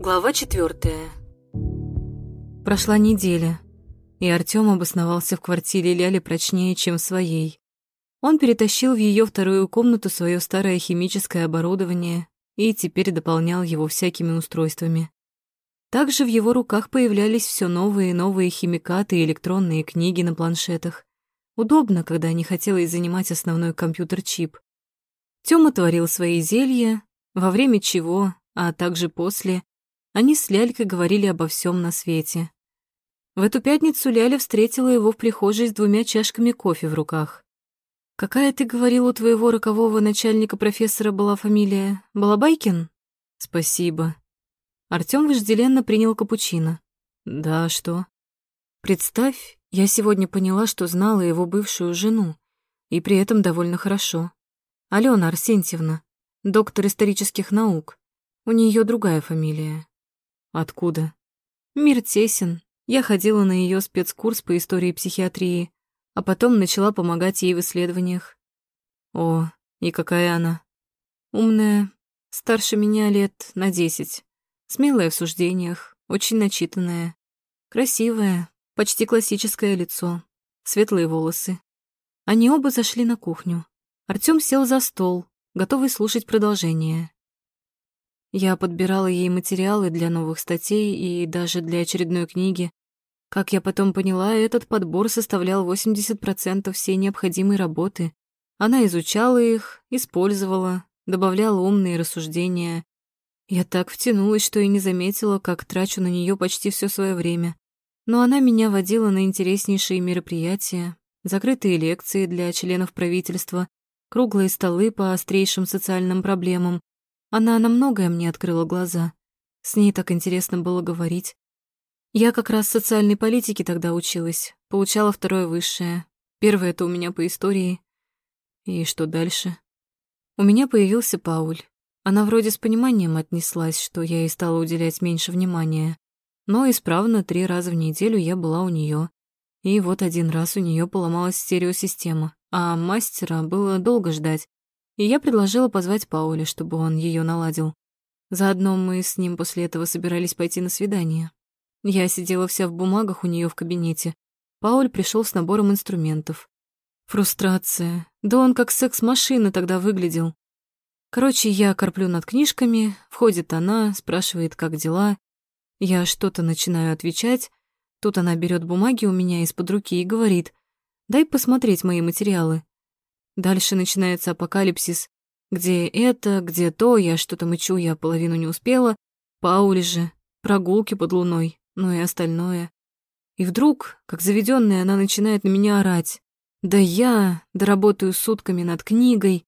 Глава четвертая. Прошла неделя, и Артём обосновался в квартире Ляли прочнее, чем в своей. Он перетащил в её вторую комнату своё старое химическое оборудование и теперь дополнял его всякими устройствами. Также в его руках появлялись все новые и новые химикаты и электронные книги на планшетах. Удобно, когда не хотелось занимать основной компьютер-чип. Тёма творил свои зелья, во время чего, а также после, они с Лялькой говорили обо всем на свете. В эту пятницу Ляля встретила его в прихожей с двумя чашками кофе в руках. «Какая, ты говорил, у твоего рокового начальника профессора была фамилия? Балабайкин?» «Спасибо». Артём вожделенно принял капучино. «Да, что?» «Представь, я сегодня поняла, что знала его бывшую жену, и при этом довольно хорошо. Алена Арсентьевна, доктор исторических наук. У нее другая фамилия. Откуда? Мир тесен. Я ходила на ее спецкурс по истории психиатрии, а потом начала помогать ей в исследованиях. О, и какая она? Умная, старше меня лет на десять. Смелая в суждениях, очень начитанная. Красивая, почти классическое лицо, светлые волосы. Они оба зашли на кухню. Артём сел за стол, готовый слушать продолжение. Я подбирала ей материалы для новых статей и даже для очередной книги. Как я потом поняла, этот подбор составлял 80% всей необходимой работы. Она изучала их, использовала, добавляла умные рассуждения. Я так втянулась, что и не заметила, как трачу на нее почти все свое время. Но она меня водила на интереснейшие мероприятия, закрытые лекции для членов правительства, круглые столы по острейшим социальным проблемам, она на многое мне открыла глаза. С ней так интересно было говорить. Я как раз социальной политике тогда училась, получала второе высшее. Первое это у меня по истории. И что дальше? У меня появился Пауль. Она вроде с пониманием отнеслась, что я ей стала уделять меньше внимания. Но исправно три раза в неделю я была у нее. И вот один раз у нее поломалась стереосистема, а мастера было долго ждать и я предложила позвать Пауля, чтобы он ее наладил. Заодно мы с ним после этого собирались пойти на свидание. Я сидела вся в бумагах у нее в кабинете. Пауль пришел с набором инструментов. Фрустрация. Да он как секс-машина тогда выглядел. Короче, я корплю над книжками, входит она, спрашивает, как дела. Я что-то начинаю отвечать. Тут она берет бумаги у меня из-под руки и говорит, дай посмотреть мои материалы. Дальше начинается апокалипсис. Где это, где то, я что-то мычу, я половину не успела. Паули же, прогулки под луной, ну и остальное. И вдруг, как заведенная, она начинает на меня орать. Да я доработаю сутками над книгой.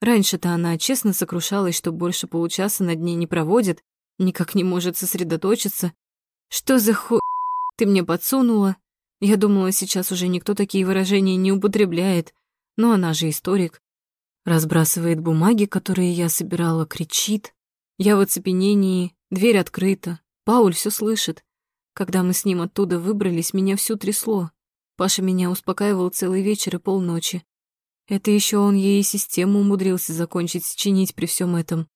Раньше-то она честно сокрушалась, что больше получаса над ней не проводит, никак не может сосредоточиться. Что за ху... ты мне подсунула? Я думала, сейчас уже никто такие выражения не употребляет. Но она же историк. Разбрасывает бумаги, которые я собирала, кричит. Я в оцепенении, дверь открыта. Пауль все слышит. Когда мы с ним оттуда выбрались, меня всю трясло. Паша меня успокаивал целый вечер и полночи. Это еще он ей систему умудрился закончить чинить при всем этом.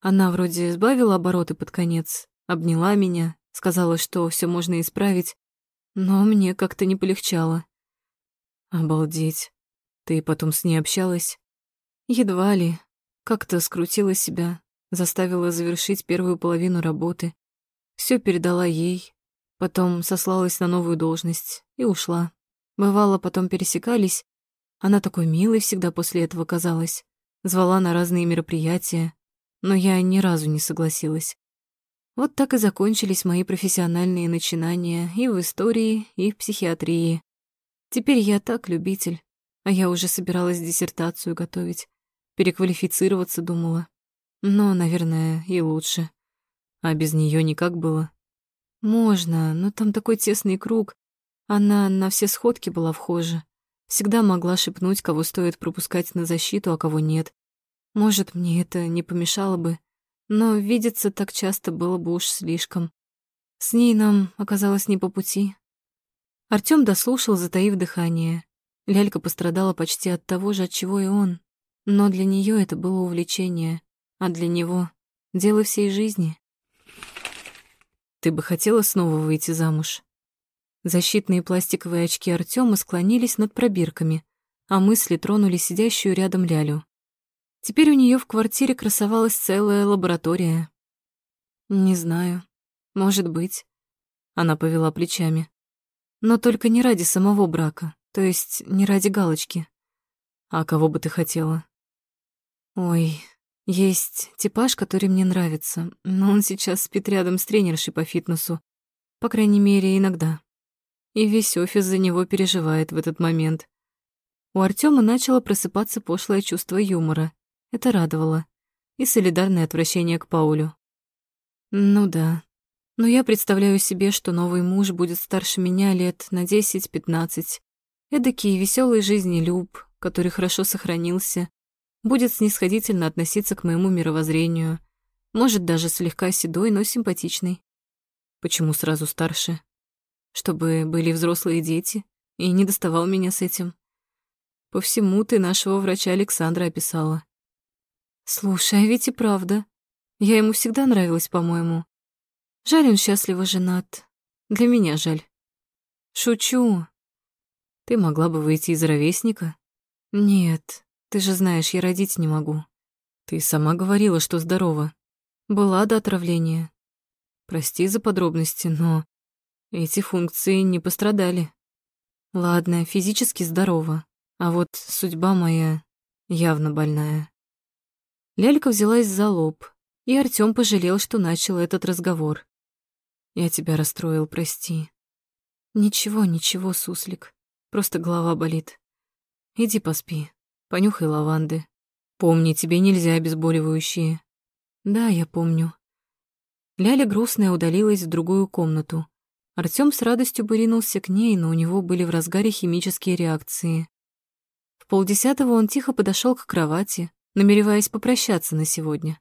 Она вроде сбавила обороты под конец, обняла меня, сказала, что все можно исправить, но мне как-то не полегчало. Обалдеть. Ты потом с ней общалась? Едва ли. Как-то скрутила себя, заставила завершить первую половину работы. Все передала ей, потом сослалась на новую должность и ушла. Бывало, потом пересекались. Она такой милой всегда после этого казалась. Звала на разные мероприятия, но я ни разу не согласилась. Вот так и закончились мои профессиональные начинания и в истории, и в психиатрии. Теперь я так любитель. А я уже собиралась диссертацию готовить. Переквалифицироваться думала. Но, наверное, и лучше. А без нее никак было. Можно, но там такой тесный круг. Она на все сходки была вхожа. Всегда могла шепнуть, кого стоит пропускать на защиту, а кого нет. Может, мне это не помешало бы, но видеться так часто было бы уж слишком. С ней нам оказалось не по пути. Артём дослушал, затаив дыхание. Лялька пострадала почти от того же, от чего и он. Но для нее это было увлечение, а для него — дело всей жизни. Ты бы хотела снова выйти замуж? Защитные пластиковые очки Артема склонились над пробирками, а мысли тронули сидящую рядом Лялю. Теперь у нее в квартире красовалась целая лаборатория. Не знаю. Может быть. Она повела плечами. Но только не ради самого брака, то есть не ради галочки. А кого бы ты хотела? Ой, есть типаж, который мне нравится, но он сейчас спит рядом с тренершей по фитнесу. По крайней мере, иногда. И весь офис за него переживает в этот момент. У Артема начало просыпаться пошлое чувство юмора. Это радовало. И солидарное отвращение к Паулю. Ну да. Но я представляю себе, что новый муж будет старше меня лет на 10-15. Эдакий веселый жизнелюб, который хорошо сохранился, будет снисходительно относиться к моему мировоззрению, может, даже слегка седой, но симпатичный. Почему сразу старше? Чтобы были взрослые дети и не доставал меня с этим. По всему ты нашего врача Александра описала. Слушай, а ведь и правда. Я ему всегда нравилась, по-моему. Жаль, он счастливо женат. Для меня жаль. Шучу. Ты могла бы выйти из ровесника? Нет, ты же знаешь, я родить не могу. Ты сама говорила, что здорова. Была до отравления. Прости за подробности, но эти функции не пострадали. Ладно, физически здорова, а вот судьба моя явно больная. Лялька взялась за лоб, и Артём пожалел, что начал этот разговор. Я тебя расстроил, прости. Ничего, ничего, суслик. Просто голова болит. Иди поспи. Понюхай лаванды. Помни, тебе нельзя обезболивающие. Да, я помню. Ляля грустная удалилась в другую комнату. Артём с радостью бы ринулся к ней, но у него были в разгаре химические реакции. В полдесятого он тихо подошел к кровати, намереваясь попрощаться на сегодня.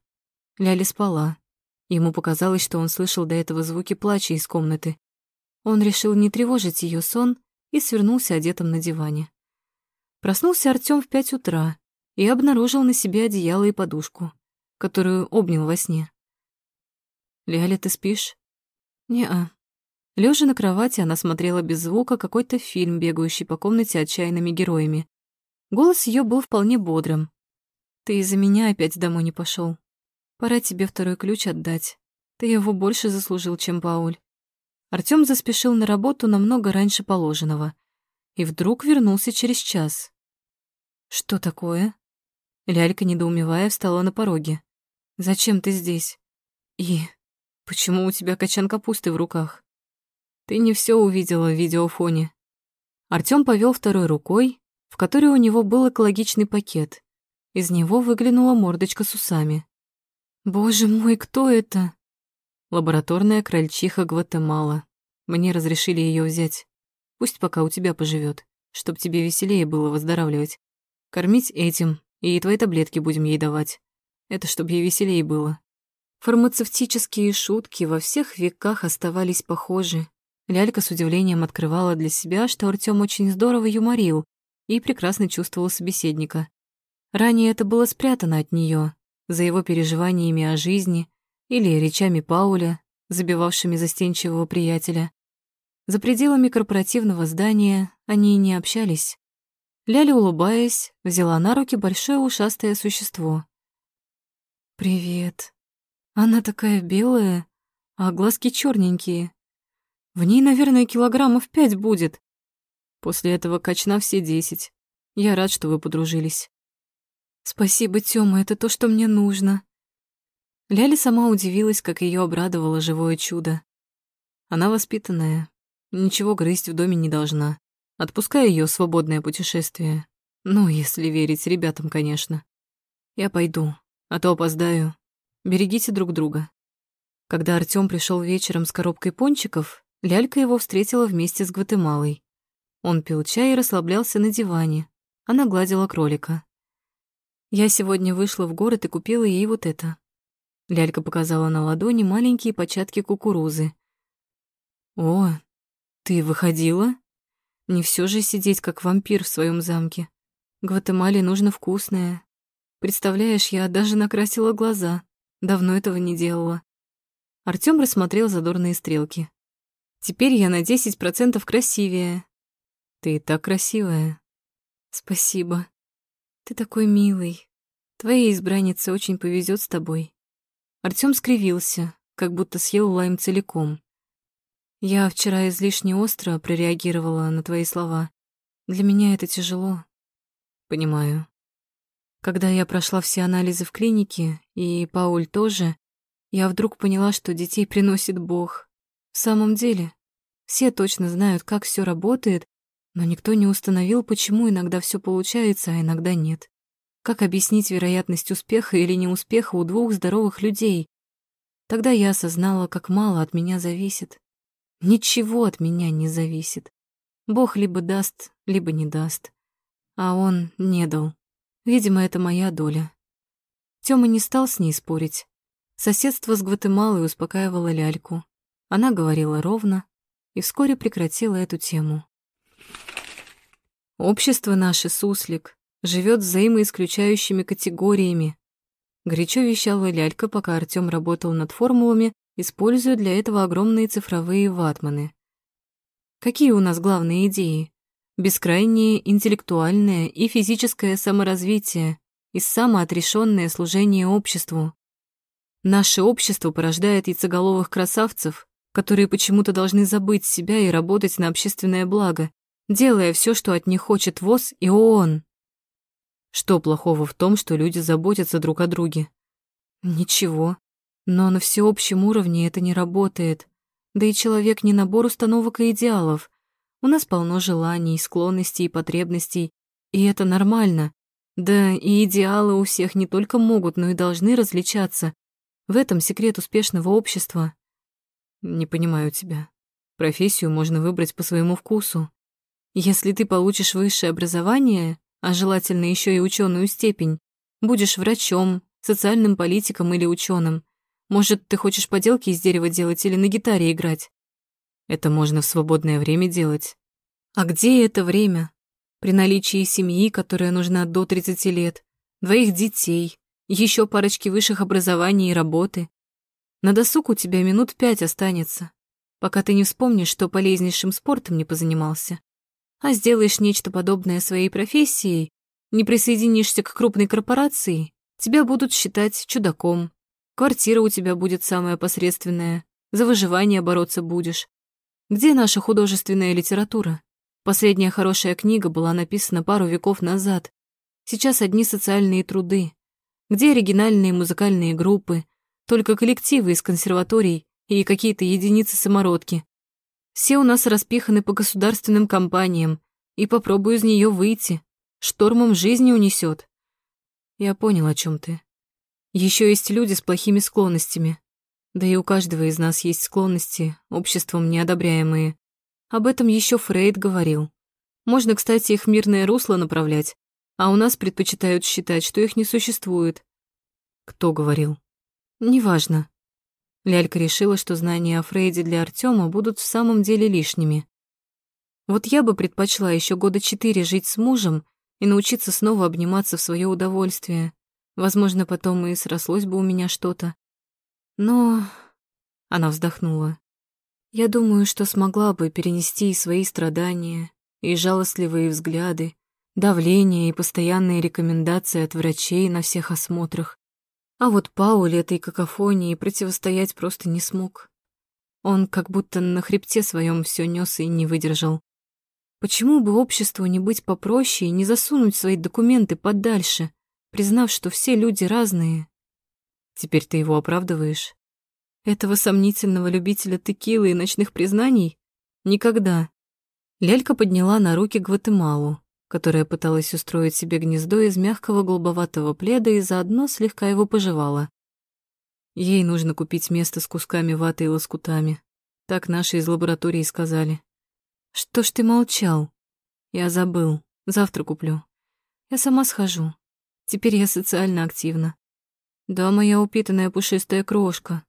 Ляля спала. Ему показалось, что он слышал до этого звуки плача из комнаты. Он решил не тревожить ее сон и свернулся одетым на диване. Проснулся Артём в пять утра и обнаружил на себе одеяло и подушку, которую обнял во сне. «Ляля, ты спишь?» «Не-а». Лёжа на кровати, она смотрела без звука какой-то фильм, бегающий по комнате отчаянными героями. Голос её был вполне бодрым. «Ты из-за меня опять домой не пошёл. Пора тебе второй ключ отдать. Ты его больше заслужил, чем Пауль». Артём заспешил на работу намного раньше положенного — и вдруг вернулся через час. «Что такое?» Лялька, недоумевая, встала на пороге. «Зачем ты здесь? И почему у тебя качан капусты в руках? Ты не все увидела в видеофоне». Артём повел второй рукой, в которой у него был экологичный пакет. Из него выглянула мордочка с усами. «Боже мой, кто это?» Лабораторная крольчиха Гватемала. Мне разрешили ее взять. Пусть пока у тебя поживет, чтоб тебе веселее было выздоравливать. Кормить этим, и твои таблетки будем ей давать. Это чтоб ей веселее было. Фармацевтические шутки во всех веках оставались похожи. Лялька с удивлением открывала для себя, что Артём очень здорово юморил и прекрасно чувствовал собеседника. Ранее это было спрятано от неё, за его переживаниями о жизни или речами Пауля, забивавшими застенчивого приятеля. За пределами корпоративного здания они не общались. Ляля, улыбаясь, взяла на руки большое ушастое существо. «Привет. Она такая белая, а глазки черненькие. В ней, наверное, килограммов пять будет. После этого качна все десять. Я рад, что вы подружились». «Спасибо, Тёма, это то, что мне нужно». Ляля сама удивилась, как ее обрадовало живое чудо. Она воспитанная, Ничего грызть в доме не должна. Отпускай ее свободное путешествие. Ну, если верить ребятам, конечно. Я пойду, а то опоздаю. Берегите друг друга. Когда Артём пришел вечером с коробкой пончиков, Лялька его встретила вместе с Гватемалой. Он пил чай и расслаблялся на диване. Она гладила кролика. Я сегодня вышла в город и купила ей вот это. Лялька показала на ладони маленькие початки кукурузы. О, «Ты выходила? Не все же сидеть, как вампир в своем замке. Гватемале нужно вкусное. Представляешь, я даже накрасила глаза. Давно этого не делала». Артём рассмотрел задорные стрелки. Теперь я на 10% красивее. Ты так красивая. Спасибо. Ты такой милый. Твоей избраннице очень повезет с тобой. Артём скривился, как будто съел лайм целиком. Я вчера излишне остро прореагировала на твои слова. Для меня это тяжело. Понимаю. Когда я прошла все анализы в клинике, и Пауль тоже, я вдруг поняла, что детей приносит Бог. В самом деле, все точно знают, как все работает, но никто не установил, почему иногда все получается, а иногда нет. Как объяснить вероятность успеха или неуспеха у двух здоровых людей? Тогда я осознала, как мало от меня зависит. Ничего от меня не зависит. Бог либо даст, либо не даст. А он не дал. Видимо, это моя доля. Тёма не стал с ней спорить. Соседство с Гватемалой успокаивало ляльку. Она говорила ровно и вскоре прекратила эту тему. Общество наше, суслик, живет взаимоисключающими категориями. Горячо вещала лялька, пока Артём работал над формулами используя для этого огромные цифровые ватманы. Какие у нас главные идеи? Бескрайнее интеллектуальное и физическое саморазвитие и самоотрешенное служение обществу. Наше общество порождает яйцеголовых красавцев, которые почему-то должны забыть себя и работать на общественное благо, делая все, что от них хочет ВОЗ и ООН. Что плохого в том, что люди заботятся друг о друге? Ничего. Но на всеобщем уровне это не работает. Да и человек не набор установок и идеалов. У нас полно желаний, склонностей и потребностей, и это нормально. Да и идеалы у всех не только могут, но и должны различаться. В этом секрет успешного общества. Не понимаю тебя. Профессию можно выбрать по своему вкусу. Если ты получишь высшее образование, а желательно еще и ученую степень, будешь врачом, социальным политиком или ученым, может, ты хочешь поделки из дерева делать или на гитаре играть? Это можно в свободное время делать. А где это время? При наличии семьи, которая нужна до 30 лет, двоих детей, еще парочки высших образований и работы. На досуг у тебя минут пять останется, пока ты не вспомнишь, что полезнейшим спортом не позанимался, а сделаешь нечто подобное своей профессией, не присоединишься к крупной корпорации, тебя будут считать чудаком, Квартира у тебя будет самая посредственная. За выживание бороться будешь. Где наша художественная литература? Последняя хорошая книга была написана пару веков назад. Сейчас одни социальные труды. Где оригинальные музыкальные группы? Только коллективы из консерваторий и какие-то единицы самородки. Все у нас распиханы по государственным компаниям, и попробую из нее выйти. Штормом жизни унесет. Я понял, о чем ты. Еще есть люди с плохими склонностями. Да и у каждого из нас есть склонности, обществом неодобряемые. Об этом еще Фрейд говорил. Можно, кстати, их мирное русло направлять, а у нас предпочитают считать, что их не существует. Кто говорил? Неважно. Лялька решила, что знания о Фрейде для Артема будут в самом деле лишними. Вот я бы предпочла еще года четыре жить с мужем и научиться снова обниматься в свое удовольствие, Возможно, потом и срослось бы у меня что-то. Но... Она вздохнула. Я думаю, что смогла бы перенести и свои страдания, и жалостливые взгляды, давление и постоянные рекомендации от врачей на всех осмотрах. А вот Пауль этой какофонии противостоять просто не смог. Он как будто на хребте своем все нес и не выдержал. Почему бы обществу не быть попроще и не засунуть свои документы подальше? признав, что все люди разные. Теперь ты его оправдываешь? Этого сомнительного любителя текилы и ночных признаний? Никогда. Лялька подняла на руки Гватемалу, которая пыталась устроить себе гнездо из мягкого голубоватого пледа и заодно слегка его пожевала. Ей нужно купить место с кусками ваты и лоскутами. Так наши из лаборатории сказали. Что ж ты молчал? Я забыл. Завтра куплю. Я сама схожу. Теперь я социально активна. Да, моя упитанная пушистая крошка.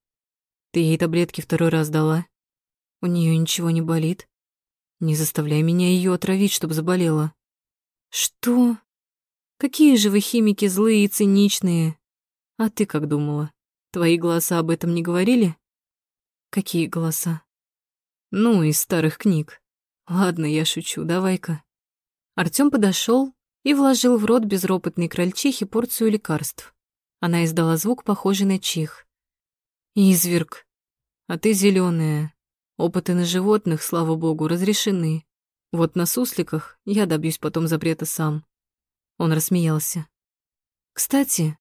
Ты ей таблетки второй раз дала? У нее ничего не болит? Не заставляй меня ее отравить, чтобы заболела. Что? Какие же вы химики злые и циничные. А ты как думала? Твои глаза об этом не говорили? Какие голоса? Ну, из старых книг. Ладно, я шучу, давай-ка. Артём подошёл и вложил в рот безропотной крольчихе порцию лекарств. Она издала звук, похожий на чих. «Изверг, а ты зелёная. Опыты на животных, слава богу, разрешены. Вот на сусликах я добьюсь потом запрета сам». Он рассмеялся. «Кстати,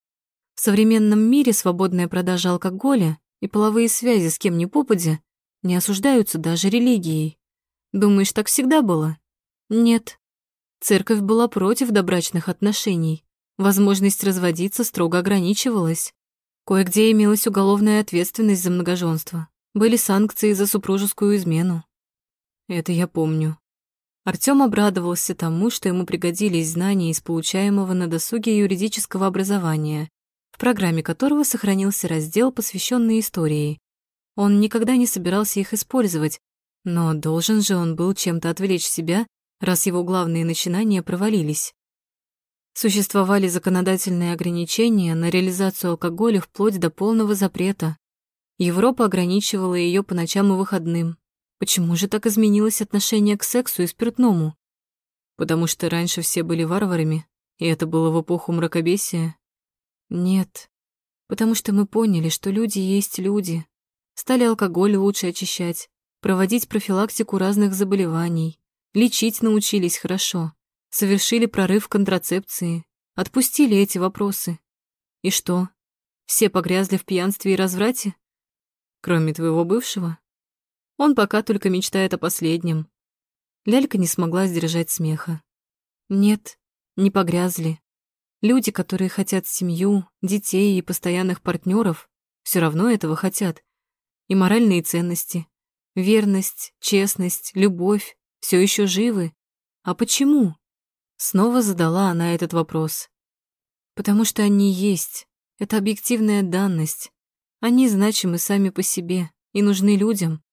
в современном мире свободная продажа алкоголя и половые связи с кем ни попадя не осуждаются даже религией. Думаешь, так всегда было? Нет. Церковь была против добрачных отношений. Возможность разводиться строго ограничивалась. Кое-где имелась уголовная ответственность за многоженство. Были санкции за супружескую измену. Это я помню. Артём обрадовался тому, что ему пригодились знания из получаемого на досуге юридического образования в программе которого сохранился раздел, посвященный истории. Он никогда не собирался их использовать, но должен же он был чем-то отвлечь себя, раз его главные начинания провалились. Существовали законодательные ограничения на реализацию алкоголя вплоть до полного запрета. Европа ограничивала ее по ночам и выходным. Почему же так изменилось отношение к сексу и спиртному? Потому что раньше все были варварами, и это было в эпоху мракобесия. Нет, потому что мы поняли, что люди есть люди. Стали алкоголь лучше очищать, проводить профилактику разных заболеваний, лечить научились хорошо, совершили прорыв контрацепции, отпустили эти вопросы. И что, все погрязли в пьянстве и разврате? Кроме твоего бывшего? Он пока только мечтает о последнем. Лялька не смогла сдержать смеха. Нет, не погрязли. Люди, которые хотят семью, детей и постоянных партнеров, все равно этого хотят. И моральные ценности, верность, честность, любовь все еще живы. А почему? Снова задала она этот вопрос. Потому что они есть. Это объективная данность. Они значимы сами по себе и нужны людям.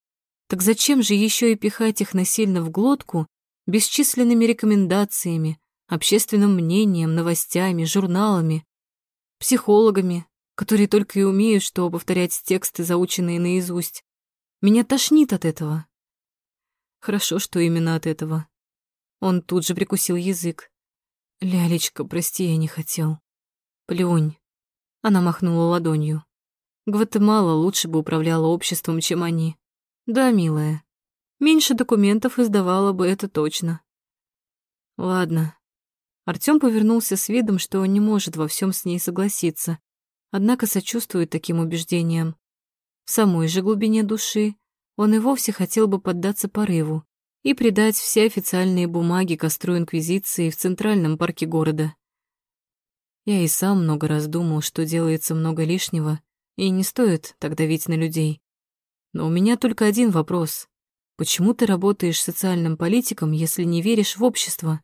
Так зачем же еще и пихать их насильно в глотку бесчисленными рекомендациями, общественным мнением, новостями, журналами, психологами, которые только и умеют, что повторять тексты, заученные наизусть. Меня тошнит от этого. Хорошо, что именно от этого. Он тут же прикусил язык. «Лялечка, прости, я не хотел». «Плюнь». Она махнула ладонью. Гватемала лучше бы управляла обществом, чем они. Да, милая. Меньше документов издавала бы это точно. Ладно, Артём повернулся с видом, что он не может во всем с ней согласиться, однако сочувствует таким убеждениям. В самой же глубине души он и вовсе хотел бы поддаться порыву и предать все официальные бумаги костру Инквизиции в Центральном парке города. Я и сам много раз думал, что делается много лишнего, и не стоит так давить на людей. Но у меня только один вопрос. Почему ты работаешь социальным политиком, если не веришь в общество?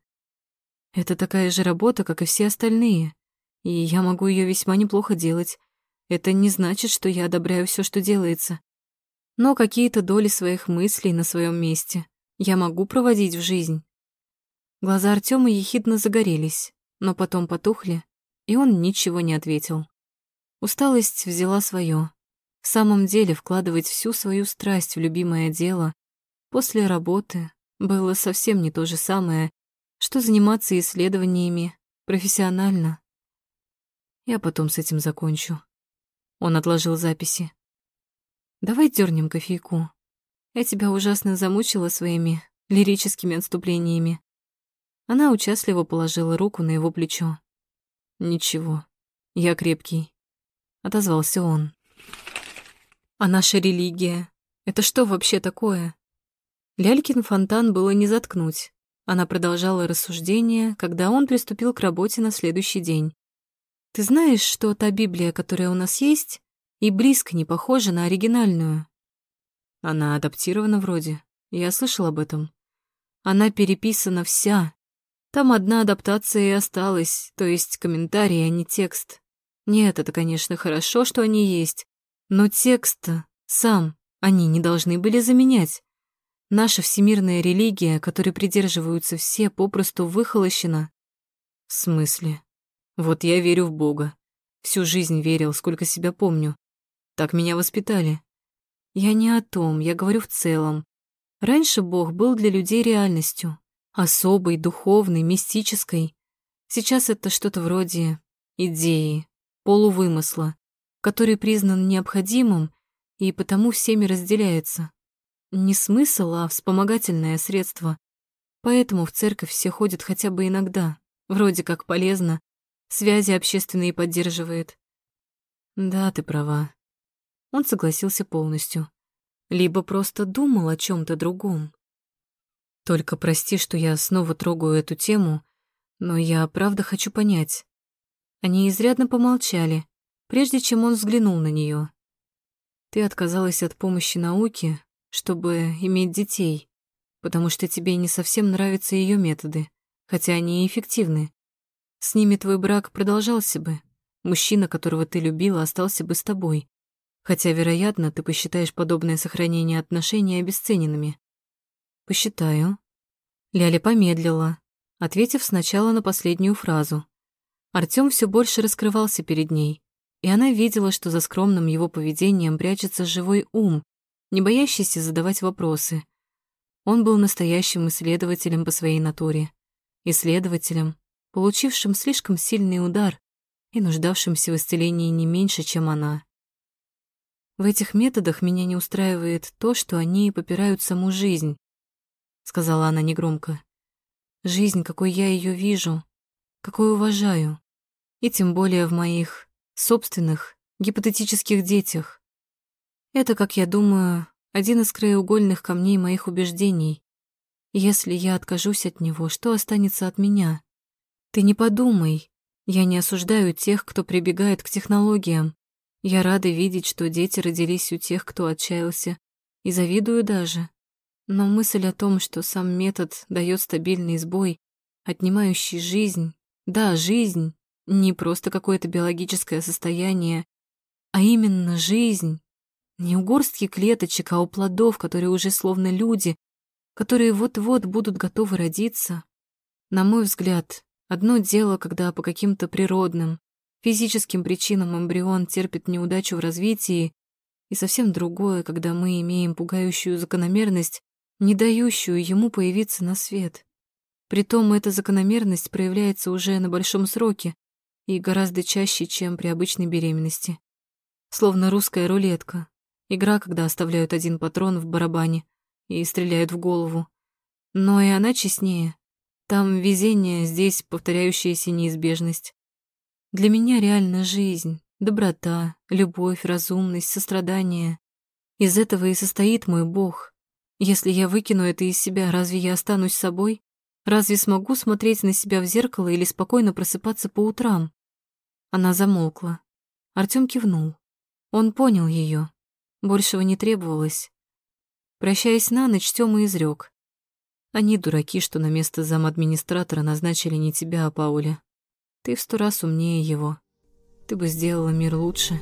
Это такая же работа, как и все остальные, и я могу ее весьма неплохо делать. Это не значит, что я одобряю все, что делается. Но какие-то доли своих мыслей на своем месте я могу проводить в жизнь. Глаза Артема ехидно загорелись, но потом потухли, и он ничего не ответил. Усталость взяла свое. В самом деле вкладывать всю свою страсть в любимое дело после работы было совсем не то же самое, что заниматься исследованиями профессионально. Я потом с этим закончу. Он отложил записи. Давай дернем кофейку. Я тебя ужасно замучила своими лирическими отступлениями. Она участливо положила руку на его плечо. Ничего, я крепкий, отозвался он. А наша религия — это что вообще такое? Лялькин фонтан было не заткнуть. Она продолжала рассуждение, когда он приступил к работе на следующий день. «Ты знаешь, что та Библия, которая у нас есть, и близко не похожа на оригинальную?» «Она адаптирована вроде. Я слышал об этом. Она переписана вся. Там одна адаптация и осталась, то есть комментарий, а не текст. Нет, это, конечно, хорошо, что они есть, но текст сам они не должны были заменять. Наша всемирная религия, которой придерживаются все, попросту выхолощена. В смысле? Вот я верю в Бога. Всю жизнь верил, сколько себя помню. Так меня воспитали. Я не о том, я говорю в целом. Раньше Бог был для людей реальностью, особой, духовной, мистической. Сейчас это что-то вроде идеи, полувымысла, который признан необходимым и потому всеми разделяется. Не смысл, а вспомогательное средство. Поэтому в церковь все ходят хотя бы иногда. Вроде как полезно. Связи общественные поддерживает. Да, ты права. Он согласился полностью. Либо просто думал о чем то другом. Только прости, что я снова трогаю эту тему, но я правда хочу понять. Они изрядно помолчали, прежде чем он взглянул на нее. Ты отказалась от помощи науке, чтобы иметь детей, потому что тебе не совсем нравятся ее методы, хотя они и эффективны. С ними твой брак продолжался бы. Мужчина, которого ты любила, остался бы с тобой. Хотя, вероятно, ты посчитаешь подобное сохранение отношений обесцененными. Посчитаю. Ляля помедлила, ответив сначала на последнюю фразу. Артём все больше раскрывался перед ней, и она видела, что за скромным его поведением прячется живой ум, не боящийся задавать вопросы. Он был настоящим исследователем по своей натуре. Исследователем, получившим слишком сильный удар и нуждавшимся в исцелении не меньше, чем она. В этих методах меня не устраивает то, что они попирают саму жизнь, сказала она негромко. Жизнь, какой я ее вижу, какой уважаю, и тем более в моих собственных гипотетических детях. Это, как я думаю, один из краеугольных камней моих убеждений. Если я откажусь от него, что останется от меня? Ты не подумай. Я не осуждаю тех, кто прибегает к технологиям. Я рада видеть, что дети родились у тех, кто отчаялся, и завидую даже. Но мысль о том, что сам метод дает стабильный сбой, отнимающий жизнь, да, жизнь, не просто какое-то биологическое состояние, а именно жизнь, не у горстки клеточек, а у плодов, которые уже словно люди, которые вот-вот будут готовы родиться. На мой взгляд, одно дело, когда по каким-то природным, физическим причинам эмбрион терпит неудачу в развитии, и совсем другое, когда мы имеем пугающую закономерность, не дающую ему появиться на свет. Притом эта закономерность проявляется уже на большом сроке и гораздо чаще, чем при обычной беременности. Словно русская рулетка, Игра, когда оставляют один патрон в барабане и стреляют в голову. Но и она честнее. Там везение, здесь повторяющаяся неизбежность. Для меня реально жизнь, доброта, любовь, разумность, сострадание. Из этого и состоит мой Бог. Если я выкину это из себя, разве я останусь собой? Разве смогу смотреть на себя в зеркало или спокойно просыпаться по утрам? Она замолкла. Артём кивнул. Он понял её. Большего не требовалось. Прощаясь на ночь, Тёма изрёк. Они дураки, что на место замадминистратора назначили не тебя, а Пауля. Ты в сто раз умнее его. Ты бы сделала мир лучше.